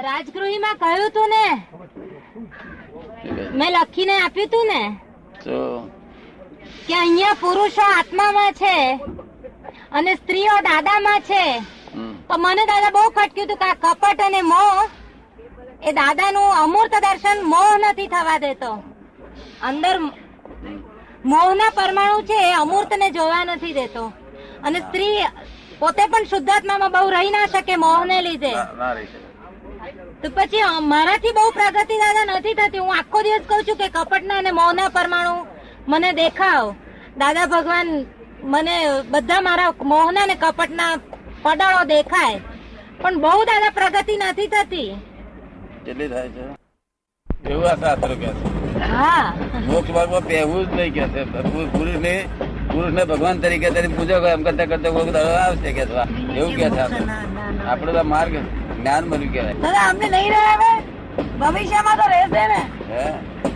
રાજગૃહીમાં કહ્યું તું ને? મેં લખીને આપ્યું તું ને? કે અહીંયા પુરુષો આત્મામાં છે અને સ્ત્રીઓ દાદામાં છે. તો મને દાદા બહુ ખટક્યું હતું કે આ કપટ અને મોહ એ દાદાનું અમૂર્ત દર્શન મોહ નથી થવા દેતો. અંદર મોહના પરમાણુ છે એ અમૂર્તને જોવા નથી દેતો. અને સ્ત્રી પોતે પણ શુદ્ધાત્મામાં બહુ રહી ના શકે મોહને લીધે. તો પછી મારાથી બહુ પ્રગતિ દાદા નથી થતી. હું આખો દિવસ કઉ છું કે કપટના અને મૌના પરમાણુ મને દેખાવ. દાદા ભગવાન મને બધા મારા મોહના અને કપટના પડાળો દેખાય. પણ બહુ દાદા પ્રગતિ નથી થતી. કેટલી થાય છે? એવું આ શાસ્ત્ર કે છે. હા. મોક્ષ માર્ગમાં પહેવું જ નહીં કે છે. પુરુષ ને પુરુષ ને ભગવાન તરીકે તરીકે પૂજા કરે એમ કરતા કરતા કોઈ આવશે કે એવું કે છે આપડે. તો માર્ગ જ્ઞાન બન્યું કેવાય દાદા અમને નહીં રહે હવે. ભવિષ્યમાં તો રહેશે ને.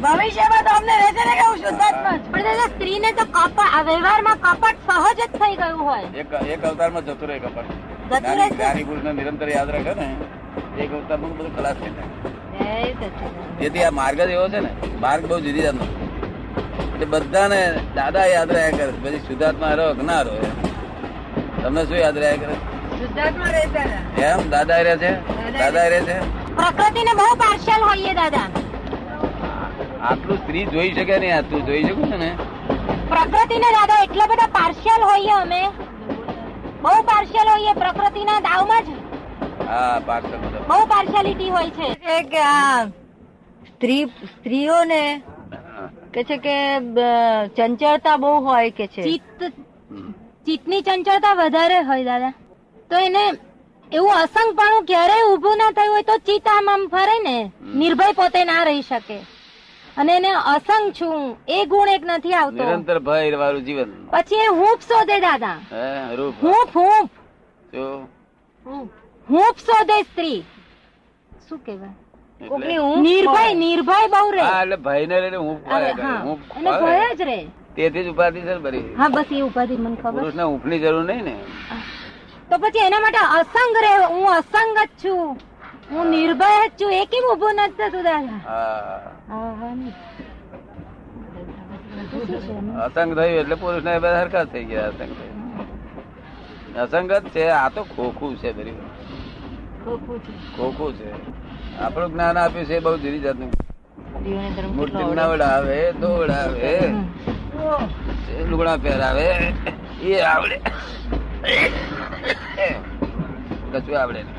ભવિષ્યમાં તો અમને રહેશે ને કે હું શુદ્ધાત્મા પણ દાદા સ્ત્રીને તો કપટ વ્યવહારમાં કપટ સહજ જ થઈ ગયું હોય. એક એક અવતારમાં જતો રહે કપટ. જ્ઞાની પુરુષ નિરંતર યાદ રાખે ને એક અવતારમાં બધું ખલાસ થઈ જાય. જેથી આ માર્ગ જ એવો છે ને માર્ગ બહુ જુદી જાતનો એટલે બધાને દાદા યાદ રહ્યા કરે. પછી શુદ્ધાત્મા રહો કે ના રહો તમને શું યાદ રહ્યા કરે? એમ? દાદા રે છે? દાદા રે છે? પ્રકૃતિને બહુ પાર્શિયલ હોઈએ દાદા. આટલું સ્ત્રી જોઈ શકે નહીં આટલું જોઈ શકું છે ને? પ્રકૃતિને દાદા એટલા બધા પાર્શિયલ હોઈએ અમે. બહુ પાર્શિયલ હોઈએ પ્રકૃતિના દાવમાં જ. હા પાર્શિયલ બહુ પાર્શિયાલિટી હોય છે. કે આ સ્ત્રી સ્ત્રીઓને કે છે કે ચંચળતા બહુ હોય કે છે? ચિત્ત ચિત્તની ચંચળતા વધારે હોય દાદા. તો એને એવું અસંગપણું ક્યારેય ઉભું ના થયું હોય તો ચિતામ આમ ફરે ને. નિર્ભય પોતે ના રહી શકે. અને એને અસંગ છું એ ગુણ એક નથી આવતો. નિરંતર ભય વાળું જીવન. પછી એ હૂંફ શોધે દાદા. હૂંફ હૂંફ. હૂંફ. શોધે સ્ત્રી. શું કેવાય નિર્ભય નિર્ભય બહુ રે. એટલે ભય ને લઈને હૂંફ એને ભય જ રે. તેથી જ ઉપાધિ છે ને બરી હા બસ એ ઉપાધિ મને ખબર. પુરુષ ને જરૂર નહીં ને. તો પછી એના માટે અસંગ રહે હું અસંગ જ છું. હું નિર્ભય જ છું. એ કેમ ઊભો નથી થતું દાદા. અસંગ થયું એટલે પુરુષ ને બધા હરકત થઈ ગયા અસંગ અસંગત છે આ તો ખોખું છે ખોખું છે. છે. આપણું જ્ઞાન આપ્યું છે બહુ જુદી જાતનું. મૂર્તિ બનાવડાવે દોડાવે લુગડા પહેરાવે. એ આવડે. કશું આવડે નહીં.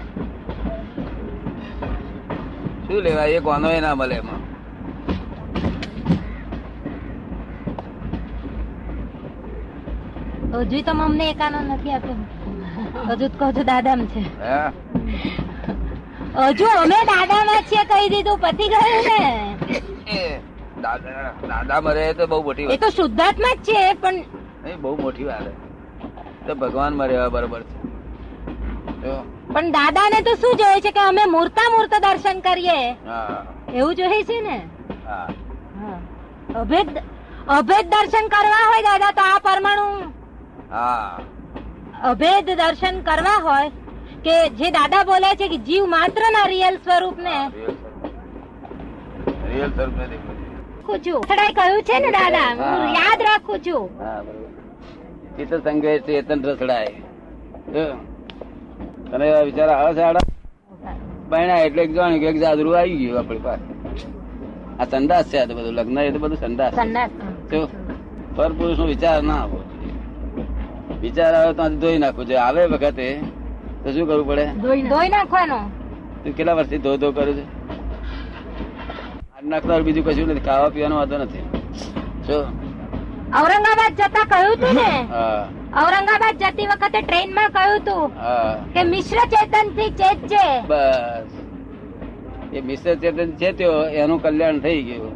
શું લેવાય એ કોનો એ ના મળે એમાં. હજુ તો અમને એકાનો નથી આપ્યો હજુ તો કહું છું દાદામ છે. હજુ અમે દાદામાં છીએ કહી દીધું પતી ગયું ને. દાદા દાદા મરે તો બહુ મોટી એ તો શુદ્ધાત્મા જ છે પણ બહુ મોટી વાત તો ભગવાન મરે બરોબર છે. પણ દાદાને તો શું જોઈએ છે કે અમે મૂર્તા મૂર્ત દર્શન કરીએ? એવું જોઈએ છે ને. અભેદ અભેદ દર્શન કરવા હોય દાદા તો આ પરમાણુ અભેદ દર્શન કરવા હોય કે જે દાદા બોલે છે કે જીવ માત્ર ના રિયલ સ્વરૂપ ને રિયલ સ્વરૂપ. ને છે. રાખું છું. કહ્યું છે ને દાદા? હું. યાદ રાખું છું. ચિત્ત સંગે ચેતન રસડાય. તને વિચાર આવે છે આડા. બહેણા એટલે એક જાણ્યું કે એક જાદરું આવી ગયું આપણી પાસે. આ સંદાસ છે આ તો બધું લગ્ન એ તો બધું સંદાસ છે. સંદાસ. પર પુરુષ નો વિચાર ના આવો વિચાર આવે તો આથી ધોઈ નાખવું જોઈએ. આવે વખતે તો શું કરવું પડે? ધોઈ નાખવાનો. તું કેટલા વર્ષથી ધો ધો કરું છે? આજ નાખનાર બીજું કશું નથી. ખાવા પીવાનો વાંધો નથી. જો. ઔરંગાબાદ જતા કહ્યું તું ને? હા. ઔરંગાબાદ જતી વખતે ટ્રેનમાં કહ્યું તું કે મિશ્ર ચેતનથી ચેતજે બસ. એ મિશ્ર ચેતન છે ત્યો એનું કલ્યાણ થઈ ગયું.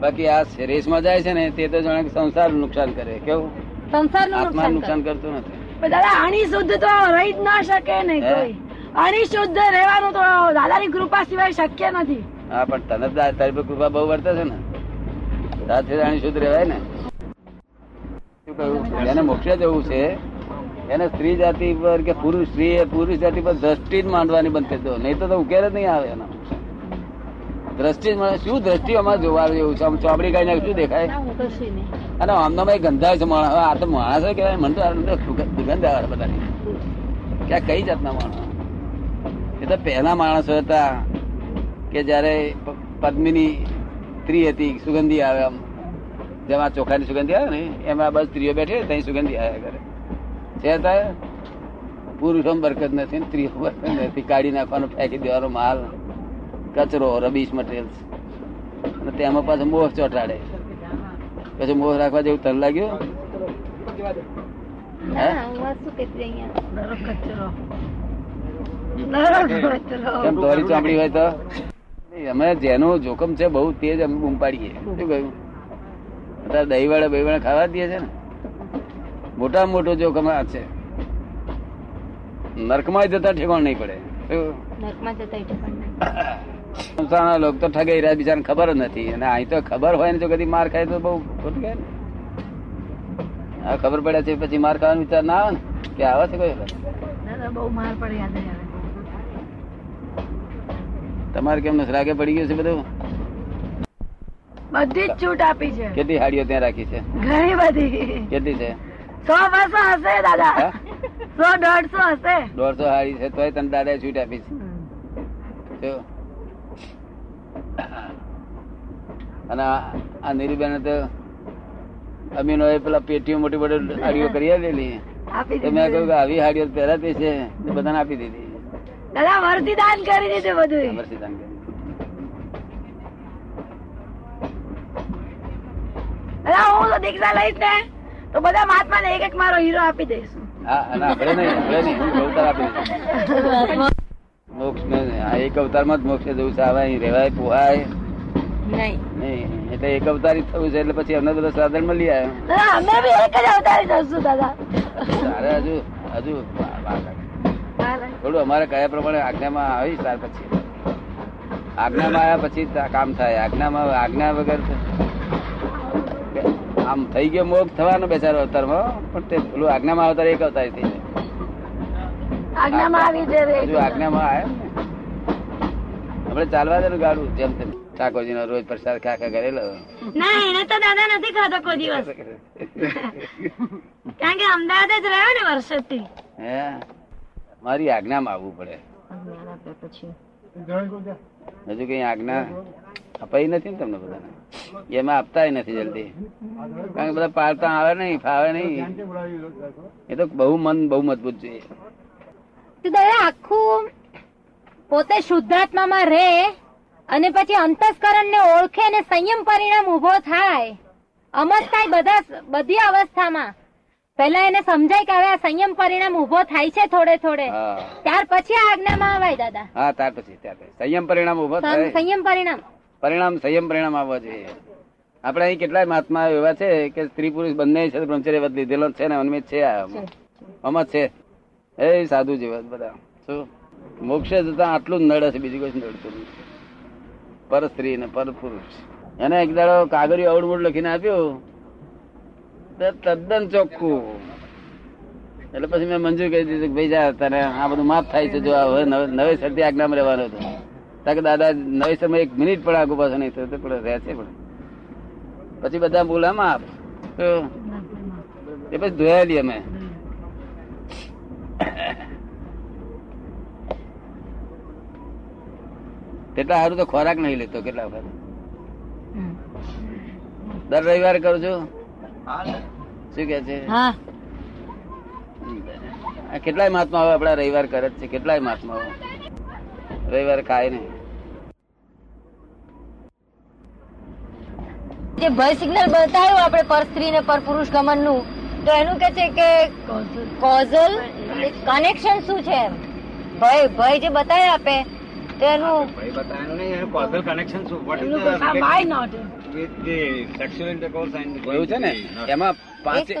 બાકી આ રેસમાં જાય છે ને તે તો જાણે સંસાર નુકસાન કરે. કેવું? સંસારનું આત્મા નુકસાન નુકસાન કરતું નથી. પણ દાદા અણી શુદ્ધ તો રહી જ ના શકે ને અણી કોઈ. શુદ્ધ રહેવાનું તો દાદાની કૃપા સિવાય શક્ય નથી. હા પણ તને તારી પર કૃપા બહુ વર્તે છે ને. તારથી અણી શુદ્ધ રહેવાય ને. જેને મોક્ષે જવું છે એને સ્ત્રી જાતિ પર કે પુરુષ સ્ત્રી પુરુષ જાતિ પર દ્રષ્ટિ જ માંડવાની બંધ કરી દો. નહીં તો ઉકેલ જ નહીં આવે એનો. દ્રષ્ટિ શું દ્રષ્ટિ અમારે જોવા જેવું છે? આમ ચોપડી કાઢીને શું દેખાય? અને આમનો ભાઈ ગંધાય છે માણસ. આ તો માણસ કહેવાય. મને તો દુર્ગંધ આવે બધાની. ક્યાં કઈ જાતના માણસ? એ તો પહેલા માણસો હતા કે જયારે પદ્મિની સ્ત્રી હતી સુગંધી આવે આમ. જેમાં ચોખાની સુગંધી આવે ને એમાં બસ સ્ત્રીઓ બેઠી ત્યાં સુગંધી આવ્યા કરે. છે પુરુષો બરકત નથી ને સ્ત્રીઓ બરકત નથી. કાઢી નાખવાનો ફેંકી દેવાનો માલ. કચરો રબીશ મટીરિયલ્સ અને તેમાં પાછો મોહ ચોટાડે. પછી મોહ રાખવા જેવું તન લાગ્યું? દોરી ચામડી હોય તો? અમે જેનું જોખમ છે બહુ તેજ અમે બૂમ પાડીએ. શું કહ્યું? અત્યારે દહીં વાળા બહી વાળા ખાવા દે છે ને. મોટા મોટું જોખમ આ છે. નરકમાં જતા ઠેકાણ નહીં પડે. લોકો તો ઠગાઈ રહ્યા બીજાને ખબર જ નથી. અને અહીં તો ખબર હોય ને જો કદી માર ખાય તો બહુ ખોટું કહેવાય ને. હા ખબર પડે છે પછી માર ખાવાનો વિચાર ના આવે ને? કે આવે છે કોઈ બહુ માર પડે યાદ તમારે કેમ નસરાગે પડી ગયું છે બધું? બધી જ છૂટ આપી છે. કેટલી હાડીઓ ત્યાં રાખી છે? ઘણી બધી. કેટલી છે? સો બસો હશે દાદા. સો દોઢસો હશે. દોઢસો હાડી છે તોય તને દાદા છૂટ આપી છે. અને આ- નીરુબેન તો અમીનો એ પેલા પેટીઓ મોટી મોટી હાડીઓ કરી આવેલી. આપી તો મેં કહ્યું કે આવી હાડીઓ પહેરાતી છે બધાને આપી દીધી. દાદા વર્તી દાન કરી દીધું બધું અમરસિંહ દાન કરી. દાદા હું તો દીક્ષા લઈશ ને તો બધા મહાત્મા ને એક એક મારો હીરો આપી દઈશું. હા અને આપણે નહીં આપણે નહીં હું અવતાર આપી મોક્ષ એક અવતારમાં જ મોક્ષ જવું છે આવા અહીં રહેવાય પોહાય. નહીં. નહીં એટલે એક અવતારી થયું છે એટલે પછી અમને બધા સાધન મળી આવ્યો. અમે બી એક જ અવતારી થશું દાદા. તારે હજુ હજુ. થોડું અમારે કયા પ્રમાણે આજ્ઞામાં આવી ત્યાર પછી. આજ્ઞામાં આવ્યા પછી કામ થાય આજ્ઞામાં આજ્ઞા વગર આમ થઈ ગયો મોગ થવાનો બેચારો અવતારમાં પણ તે પેલું આજ્ઞામાં અવતાર એક અવતાર થઈ જાય. આજ્ઞામાં આવી. હજુ આજ્ઞામાં આવે આપણે ચાલવા દે ગાડું જેમ તેમ. ઠાકોરજી નો રોજ પ્રસાદ ખાખા કરેલો. ના એને તો દાદા નથી ખાતો કોઈ દિવસ. કારણ કે અમદાવાદ જ રહ્યો ને વર્ષોથી. હે? મારી આજ્ઞામાં આવવું પડે. હજુ કઈ આજ્ઞા? અપાઈ નથી ને તમને બધાને? એમાં આપતા નથી જલ્દી. કારણ કે બધા પાડતા આવે નહીં ફાવે નહીં. એ તો બહુ મન બહુ મજબૂત જોઈએ દાદા આખું પોતે શુદ્ધાત્મામાં રહે અને પછી અંતસ્કરણ ને ઓળખે અને સંયમ પરિણામ ઊભો થાય અમસ્તાય બધા બધી અવસ્થામાં. પહેલા એને સમજાય કે હવે આ સંયમ પરિણામ ઊભો થાય છે થોડે થોડે. ત્યાર પછી આ આજ્ઞામાં અવાય દાદા. હા ત્યાર પછી ત્યાર પછી. સંયમ પરિણામ ઊભો થાય. સંયમ પરિણામ. પરિણામ, સંયમ પરિણામ આવવા જોઈએ. આપણે અહીં કેટલાય મહાત્મા એવા છે કે સ્ત્રી પુરુષ બંને છે, બ્રહ્મચર્ય લીધેલો છે ને અનમિત છે આમાં. છે. એ સાધુ જેવા બધા. શું? મોક્ષે જતા આટલું જ નડે છે, બીજું કોઈ નડતું નથી. પર સ્ત્રી ને પર પુરુષ. એને એક દાડો કાગળિયો અવડમુડ લખીને આપ્યું. તદ્દન ચોખ્ખું. એટલે પછી મેં મંજૂર કરી દીધું કે ભાઈ જા, તને આ બધું માફ થાય છે, જો હવે નવે- સરથી આજ્ઞામાં રહેવાનો હતો. તાકે દાદા નવી સમય એક મિનિટ પણ આગુ પાછો નહીં થતો પણ રહે છે પણ. પછી બધા બોલા આપ. એ પછી ધોયા લઈએ અમે. કેટલા સારું તો ખોરાક નહીં લેતો કેટલા વખત. દર રવિવારે કરું છું? શું કે છે? કેટલાય મહાત્મા આપડા રવિવાર કરે જ છે કેટલાય મહાત્મા રવિવારે ખાય નહીં. જે ભય સિગ્નલ બતાવ્યું આપણે પર સ્ત્રી ને પર પુરુષ ગમનનું તો એનું કે છે કે કોઝલ કનેક્શન શું છે એમ? ભય ભય જે બતાવે આપે તો એનું causal નહીં એનું કોઝલ કનેક્શન શું? What is not? with the sexual intercourse and એવું છે ને? એમાં પાંચે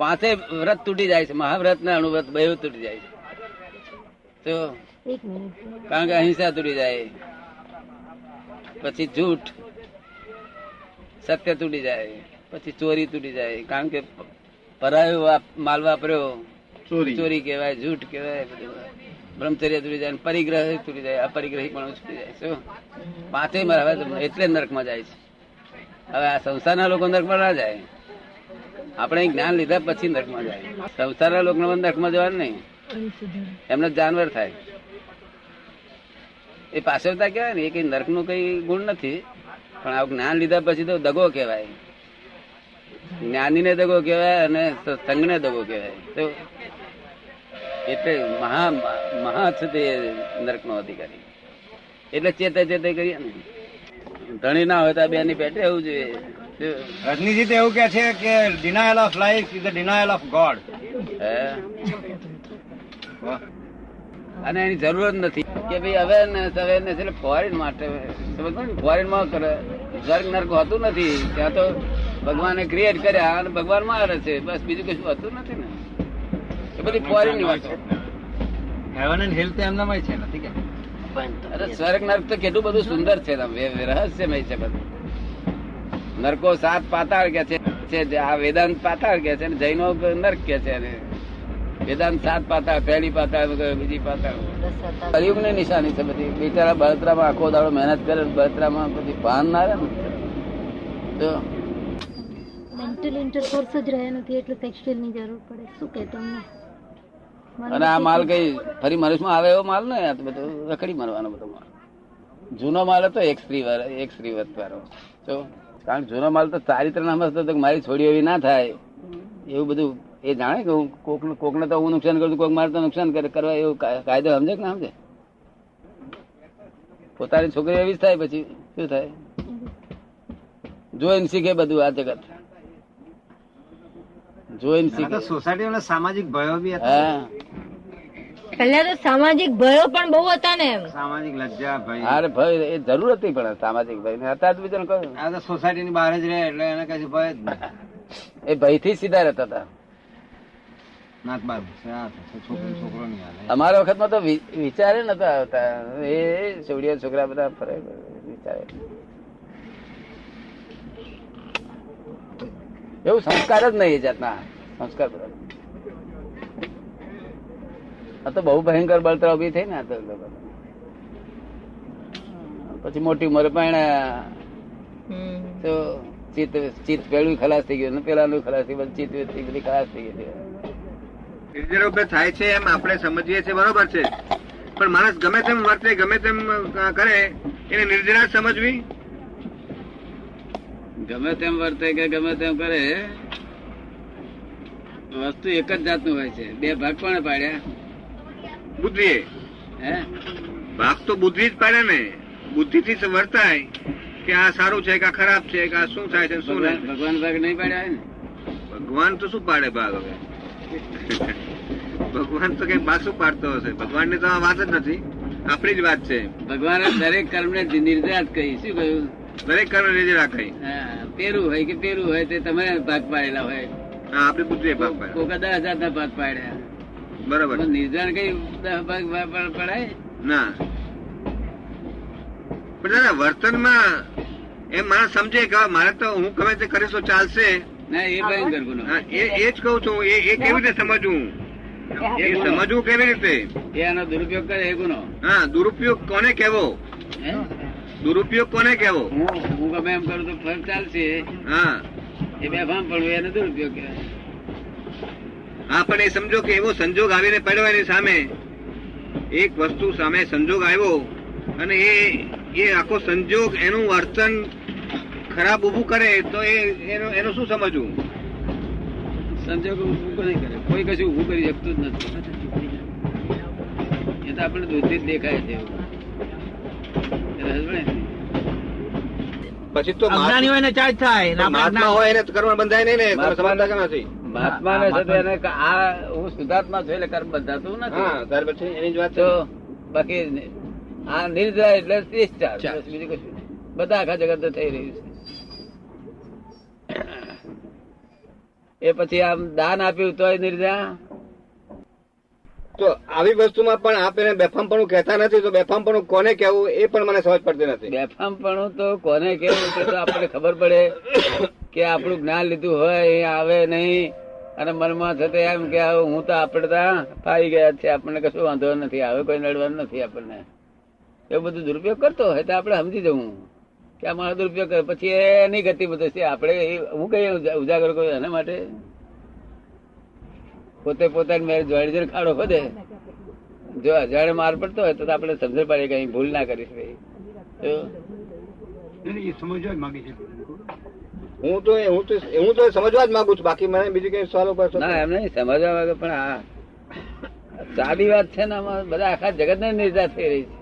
પાંચે વ્રત તૂટી જાય છે મહાવ્રત ને અણુવ્રત બે તૂટી જાય છે. તો કારણ કે અહિંસા તૂટી જાય. પછી જૂઠ. સત્ય તૂટી જાય પછી ચોરી તૂટી જાય. કારણ કે પરાયો માલ વાપર્યો. ચોરી. ચોરી કહેવાય જૂઠ કહેવાય બધું. બ્રહ્મચર્ય તૂટી જાય પરિગ્રહ તૂટી જાય અપરિગ્રહી પણ છૂટી જાય. શું? પાંચે માં હવે તો એટલે નરકમાં જાય છે. હવે આ સંસારના લોકો નરકમાં ના જાય. આપણે જ્ઞાન લીધા પછી નરકમાં જાય. સંસારના લોકો નરકમાં જવાનું નહીં. એમને જાનવર થાય. એ પાછળતા કહેવાય ને એ કઈ નરકનું કઈ ગુણ નથી. પણ આવું જ્ઞાન લીધા પછી તો દગો કહેવાય. જ્ઞાનીને દગો કહેવાય અને સંઘને દગો કહેવાય. તો એટલે મહા મહા છે તે નરક નો અધિકારી. એટલે ચેતે ચેતે કરીએ ને. ધણી ના હોય તો બે ની પેટે એવું જોઈએ? રજનીજી એવું કે છે કે denial of life is the denial of God હે? અને એની જરૂર જ નથી. કે ભાઈ અવેરનેસ અવેરનેસ એટલે ફોરેન માટે ફોરેનમાં કરે. સ્વર્ગ નર્ક હોતું નથી. ત્યાં તો ભગવાને ક્રિએટ કર્યા અને ભગવાન મારે છે. બસ બીજું કશું હોતું નથી ને. એ બધી ફોરેનની વાતો. હેવન એન્ડ હેલ્થ એમનામાં છે નથી કે અરે સ્વર્ગ નર્ક તો કેટલું બધું સુંદર છે. રહસ્યમય છે બધું. નરકો સાત પાતાળ કે છે છે આ વેદાંત પાતાળ કે છે અને જૈનો નર્ક કે છે. વેદાંત સાત પાતા પહેલી પાતા બીજી પાતા. કલયુગની નિશાની છે બધી. બિચારા બળતરામાં આખો દાડો મહેનત કરે બળતરામાં બધી ભાન ના રહે ને. તો મેન્ટલ ઇન્ટરકોર્સ જ રહે નથી એટલે ટેક્સટાઇલની જરૂર પડે. શું કે તમને? અને આ માલ કઈ ફરી મનુષ્યમાં આવે એવો માલ ને આ બધો રખડી મારવાનો બધો માલ. જૂનો માલ હતો એક સ્ત્રી એક સ્ત્રી વાળો તો કારણ કે જૂનો માલ તો ચારિત્ર નામ હતો મારી છોડી એવી ના થાય. એવું બધું એ જાણે કે હું કોક કોકને તો હું નુકસાન કરું કોક મારે તો નુકસાન કરે કરવા એવું કાયદો સમજે કે ના સમજે? પોતાની છોકરી એવી જ થાય પછી શું થાય? જોઈને શીખે બધું આ જગત. જોઈને શીખે. સોસાયટી સામાજિક ભયો બી હતા. હા. પહેલા તો સામાજિક ભયો પણ બહુ હતા ને સામાજિક લજ્જા ભય. અરે ભય એ જરૂર હતી પણ સામાજિક ભય. ને અત્યારે બીજાને કહ્યું આ તો સોસાયટી ની બહાર જ રહે એટલે એને કશું ભય એ ભય એ ભયથી સીધા રહેતા હતા. નાત વખત અમારા વખતમાં તો વિચારે નતા આવતા. એ છોડિયા છોકરા બધા ફરે વિચારે. એવું સંસ્કાર જ નહીં એ જાતના. સંસ્કાર બધા. આ તો બહુ ભયંકર બળતરા ઊભી થઈ ને તો પછી મોટી ઉંમર પણ. તો ચિત્ત ચિત્ત પેલું ખલાસ થઈ ગયું. ને પેલાનું ખલાસ થઈ ગયું ચિત્ત બધી ખલાસ થઈ ગઈ. નિર્જરોપે થાય છે એમ આપણે સમજીએ છીએ બરોબર છે. પણ માણસ ગમે તેમ વર્તે ગમે તેમ કરે એને નિર્જરા જ સમજવી? ગમે તેમ વર્તે કે ગમે તેમ કરે વસ્તુ એક જ જાતનું હોય છે. બે ભાગ પણ પાડ્યા? બુદ્ધિએ. હે? ભાગ તો બુદ્ધિ જ પાડે ને. બુદ્ધિ થી વર્તાય કે આ સારું છે કે આ ખરાબ છે કે આ શું થાય છે શું ભગવાન ભાગ નહીં પાડ્યા ને? ભગવાન તો શું પાડે ભાગ હવે? ભગવાન તો કઈ ભાગ પાડતો હશે. ભગવાનની તો આ વાત જ નથી. આપણી જ વાત છે. ભગવાને દરેક કર્મને નિર્જાત કહી. શું કહ્યું? દરેક કર્મ નિર્જરા કઈ હા, પેલું હોય કે પેરું હોય તે તમે ભાગ પાડેલા હોય. આપણી બુદ્ધિએ ભાગ પાડે કોકા દસ હજાર ના ભાગ પાડ્યા. બરાબર. પણ કઈ દસ ભાગ પડાય? ના. પણ વર્તનમાં એમ માણસ સમજે કે મારે તો હું ગમે તે કરીશ તો ચાલશે. ના એ ભયંકર ગુનો હા, એ એ જ કહું છું એ એ કેવી રીતે સમજવું? એ સમજવું કેવી રીતે? એ દુરુપયોગ કરે એ ગુનો. હા દુરુપયોગ કોને કેવો દુરુપયોગ કોને કેવો હું હું ગમે એમ કરું તો ફરક ચાલશે. હા. એ બેફામ પડવું એને દુરુપયોગ કહેવાય હા પણ એ સમજો કે એવો સંજોગ આવીને પડ્યો એની સામે. એક વસ્તુ સામે સંજોગ આવ્યો અને એ એ આખો સંજોગ એનું વર્તન ખરાબ ઉભું કરે તો એ એનું એનું શું સમજવું? સંજોગ ઉભું નહીં કરે. કોઈ કશું ઉભું કરી શકતું જ નથી. એ તો આપણે દૂધથી જ દેખાય છે. સમજે? પછી તો અજ્ઞાની હોય ને ચાર્જ થાય મહાત્મા હોય એને કર્મ બંધાય નહીં ને તમે મહાત્મા- સમજતા નથી? એને આ હું શુદ્ધાત્મા છું એટલે કર્મ બંધાતું નથી. હા ત્યાર પછી એની જ વાત તો બાકી આ નિર્જરા એટલે discharge. ચાલ. બીજું કશું બધા આખા જગત થઈ રહ્યું છે. એ પછી આમ દાન આપ્યું તોય નિર્જા. તો આવી વસ્તુમાં પણ આપ એને બેફામપણું કહેતા નથી તો બેફામપણું કોને કહેવું એ પણ મને સમજ પડતી નથી. બેફામપણું તો કોને કેવું તે તો આપણને ખબર પડે કે આપણું જ્ઞાન લીધું હોય એ આવે નહીં. અને મનમાં થતે એમ કે હું તો આપણે તો ફાઈ ગયા છે આપણને કશું વાંધો નથી હવે કોઈ નડવાનું નથી આપણને. એવું બધું દુરુપયોગ કરતો હોય તો આપણે સમજી જવું. કે આ મારો દુરુપયોગ કરે. પછી એની ગતિ બધું છે. આપણે હું કઈ ઉજાગર કરું એના માટે? પોતે પોતાની મેરેજ જોડે જોડે ખાડો ખોદે. જો અજાણે માર પડતો હોય તો આપણે સમજણ પડે કઈ ભૂલ ના કરીશ ભાઈ. સમજવા માંગે છે. હું તો હું તો હું તો સમજવા જ માંગુ છું. બાકી મને બીજું કઈ સવાલો પર ના એમ નહીં. સમજવા માંગે પણ આ સાદી વાત છે ને આમાં બધા આખા જગત ને નિર્જા થઈ રહી છે.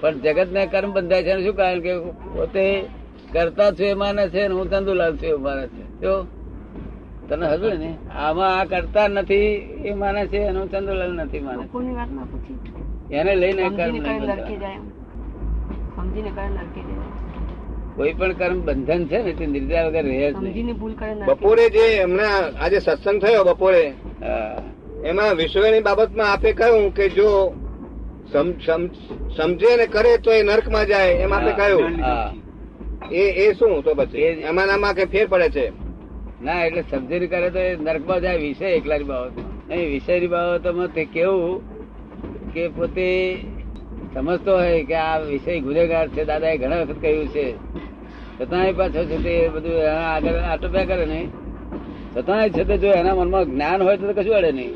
પણ જગત ને કર્મ બંધાય છે શું કારણ કે પોતે કરતા છું એ માને છે હું ચંદુલાલ છું માને છે. જો તને હજુ ને આમાં આ કરતા નથી એ માને છે એનું ચંદુલાલ નથી માને એને લઈને કર્મ કોઈ પણ કર્મ બંધન છે ને તે નિર્જા વગર રહે જ નહીં. સમજીને ભૂલ કરે નરકે બપોરે જે હમણાં આજે સત્સંગ થયો બપોરે એમાં વિશ્વની બાબતમાં આપે કહ્યું કે જો સમજે ને કરે તો એ નર્કમાં જાય એમ આપણે કહ્યું. એ એ શું તો પછી? એમાં આમાં કે ફેર પડે છે? ના એટલે સમજીને કરે તો એ નર્કમાં જાય વિષય એકલાની બાબત નહીં વિષયની બાબતોમાં તે કેવું કે પોતે સમજતો હોય કે આ વિષય ગુનેગાર છે દાદાએ ઘણા વખત કહ્યું છે. છતાંય પાછો છે તે બધું આગળ આટોપ્યા કરે નહીં. છતાંય છે તે જો એના મનમાં જ્ઞાન હોય તો કશું અડે નહીં.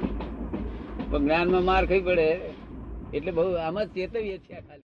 પણ જ્ઞાનમાં માર ખાઈ પડે. એટલે બહુ આમાં ચેતવીએ છીએ ખાલી.